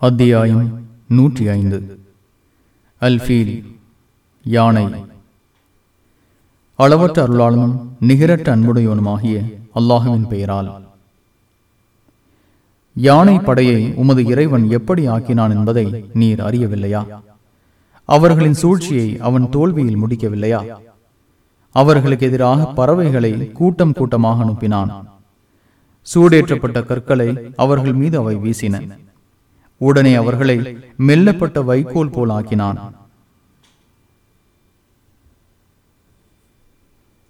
அத்தியாயம் நூற்றி ஐந்து. அல்ஃபீல் யானை. அளவற்ற அருளாளனும் நிகரற்ற அன்புடையவனுமாகிய அல்லாஹுவின் பெயரால். யானை படையை உமது இறைவன் எப்படி ஆக்கினான் என்பதை நீர் அறியவில்லையா? அவர்களின் சூழ்ச்சியை அவன் தோல்வியில் முடிக்கவில்லையா? அவர்களுக்கு எதிராக பறவைகளை கூட்டம் கூட்டமாக அனுப்பினான். சூடேற்றப்பட்ட கற்களை அவர்கள் மீது அவை வீசின. உடனே அவர்களை மெல்லப்பட்ட வைக்கோல் போல் ஆக்கினான்